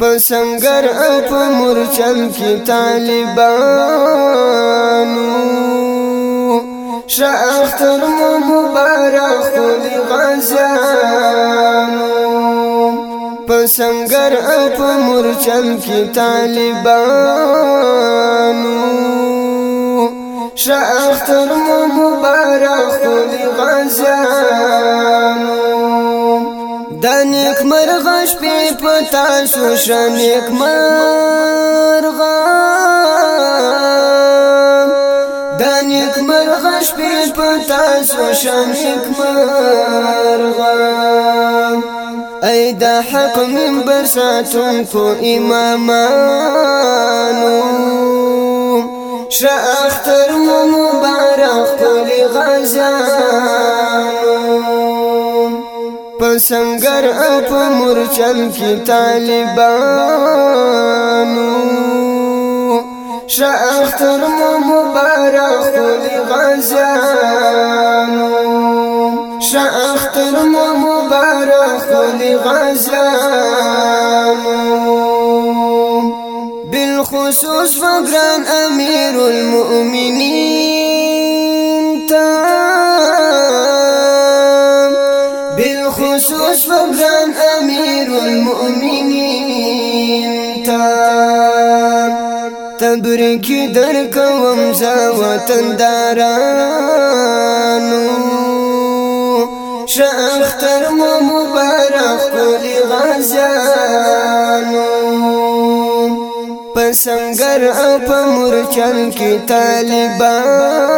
پسنګر أو په مورچل کې طالبانو شاختر مو مبارک خلی غزانو پسنګر أو په مورچل کې طالبانو شاختر مو مبارک خلی غزانو دا نیک مرغه شپې پتا شو شم نیک مرغه دا نیک مرغه شپې پتا شو شم نیک مرغه ای د حق منبر ساتونکو امامانو شاختر مبارک کلی غزانو پسنګر أو په مورچل کې طالبانو۔ شاختر مو مبارک خلی غزانو شاختر مو مبارک خلی غزانو بالخصوص فقران امیر المؤمنین بالخصوص المؤمنين. تا تبرك درك ومزا وتندارانو شأختر مبارك كل غزانو پسنګر أو په مورچل کې طالبانو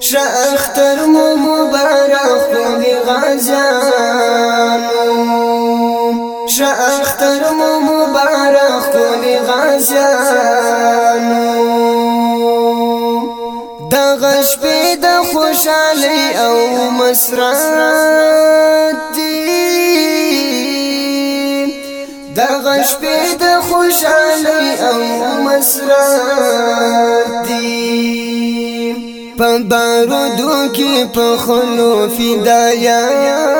شأختر د غش په د خوشالي او مسرت. دی د غش په د خوشالي او مسرت. دی په بارودو کې په خلو فدایانو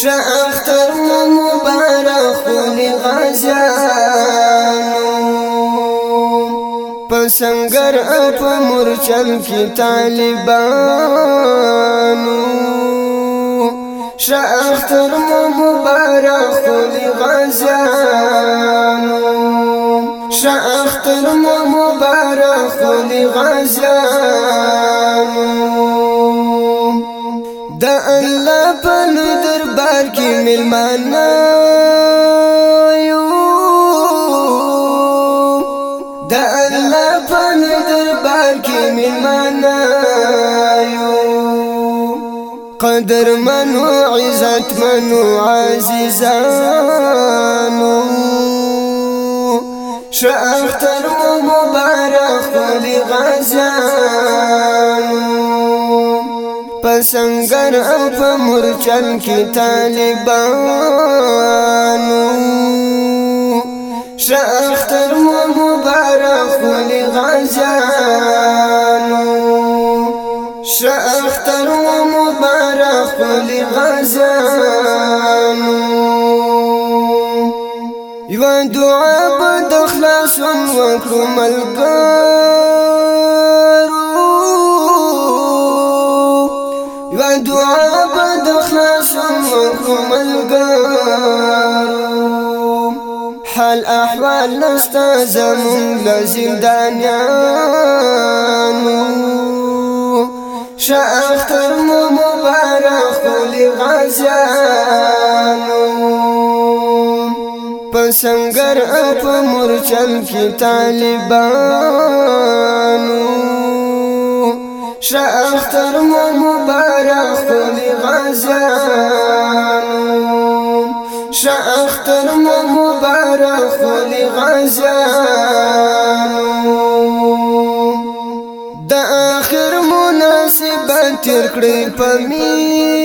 شاختر مبارک خل غزانو پسنګر أو په مورچل کې طالبانو شاختر مبارک خل غزانو شاختر مبارک خلی غزانو دا الله په دربار کې ملمانه الله په دربار کې ملمانه یو قدر منو عزت منو عزیزانو شاختر مبارک خلی غزانو پسنګر أو په مورچل کې طالبانو غزانو یو دعا په د خلاصون وکړو ملګرو دعا په د خلاصون وکړو حال أحوال نستا زمون غازیانو پسنګر اپ مرچل کی طالبانو. شاه اختر مو مبارک خلی غازیانو شاه اختر مو مبارک خلی غازیانو د اخر مناسبت تیر کړی پمی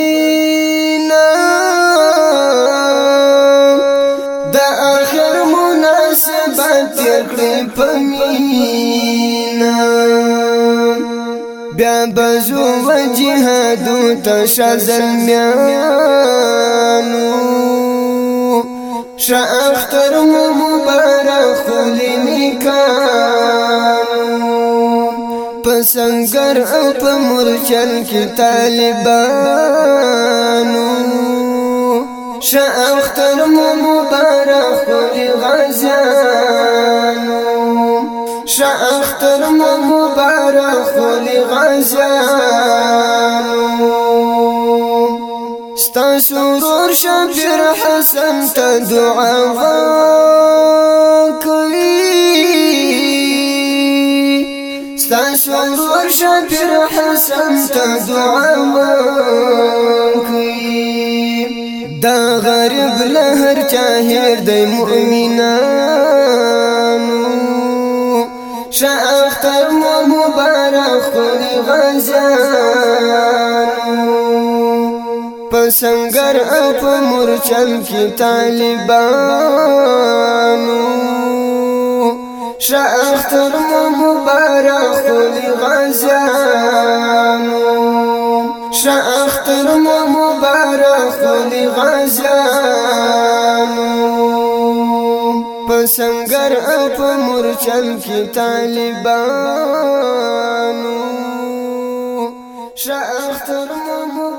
تیر کړې پمینا بیا بزو وجهادو تشا زلمیانو شا اختر مو مبارک خلی نکانو پسنگر او پا مرچل کی طالبانو شا اختر مو مبارک خلی غزانو شاختر مو مبارک خلی غازیانو ستا سرور شبیر حسن ته دعا کوي ستا سرور شبیر حسن ته دعا کوي دا غریب لهر چاهر د مؤمنانو افغانستان پسنگر اپ مرچل کی طالبانو. شا اختر مو مبارک خلی غزانو شا اختر مو مبارک خلی غزانو پسنگر اپ مرچل کی طالبانو. شاختر مو